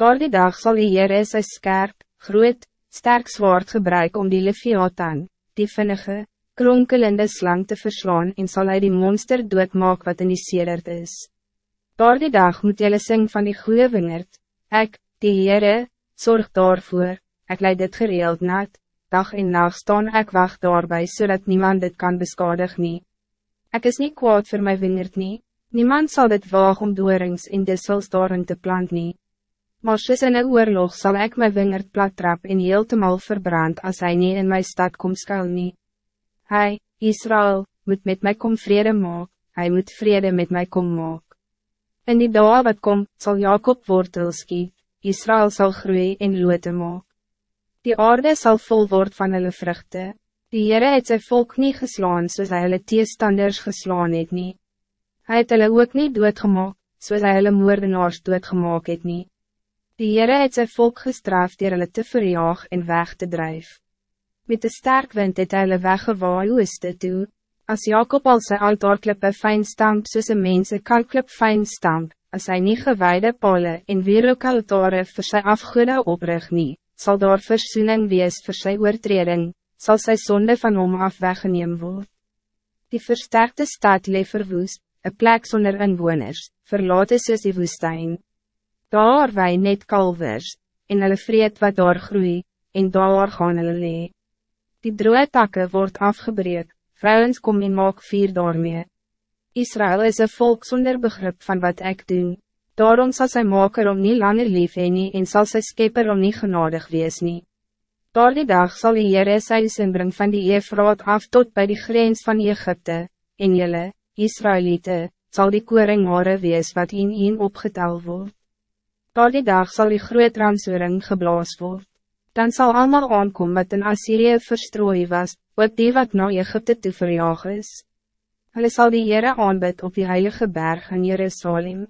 Daar die dag zal die Heere sy skerp, groot, sterk zwaard gebruiken om die Leviathan, die vinnige, kronkelende slang te verslaan en zal hij die monster doodmaak wat in die sedert is. Daar die dag moet jylle sing van die goeie wingerd, ek, die Heere, zorg daarvoor, ek leid dit gereeld nat, dag en nacht staan ek wacht daarbij zodat niemand dit kan beskadig nie. Ek is niet kwaad voor my wingerd nie, niemand zal dit waag om doorings en dissels daarin te plant nie. Maar soos in een oorlog zal ik my wingerd plat trap en heel te mal verbrand als hij niet in mijn stad kom skuil nie. Hy, Israël, moet met mij kom vrede maak, hij moet vrede met mij kom maak. In die dag wat kom, zal Jacob wortels skiet, Israël zal groeien en loote maak. Die aarde zal vol worden van hulle vruchten. Die Heere het sy volk niet geslaan soos hy hulle teestanders geslaan het nie. Hy het hulle ook niet doodgemaak, soos hy hulle moordenaars doodgemaak het nie. Die Heere het sy volk gestraft dier hulle te verjaag en weg te drijf. Met de sterk wind het hulle weggewaai ooste toe. As Jacob al sy altaarklippe fijn stamp soos een mens een kalklip fijn stamp, as hy nie gewaarde pale en weer ook altare vir sy afgoede oprig nie, zal daar versoening wees voor sy oortreding, zal sy zonde van hom af weggeneem word. Die versterkte stad leef verwoes, een plek zonder inwoners, verlaat is soos die woestijn. Daar wij net kalvers, en hulle vreed wat daar groei, en daar gaan hulle lee. Die droe takke word afgebreek, vrouwens kom en maak vier daarmee. Israël is een volk zonder begrip van wat ik doe. Daarom zal sy maker om niet langer lief heen nie en sal sy skepper om niet genadig wees nie. Daar die dag sal die Heere sy bring van die Efraat af tot bij die grens van Egypte, en jylle, Israëlieten, zal die koringmare wees wat in een opgetel word. Daar die dag zal die groot ransoring geblaas word. Dan zal allemaal aankom wat in Assyrië verstrooi was, wat die wat na Egypte toe verjaag is. Hulle sal die Heere aanbid op die heilige berg in Jerusalem.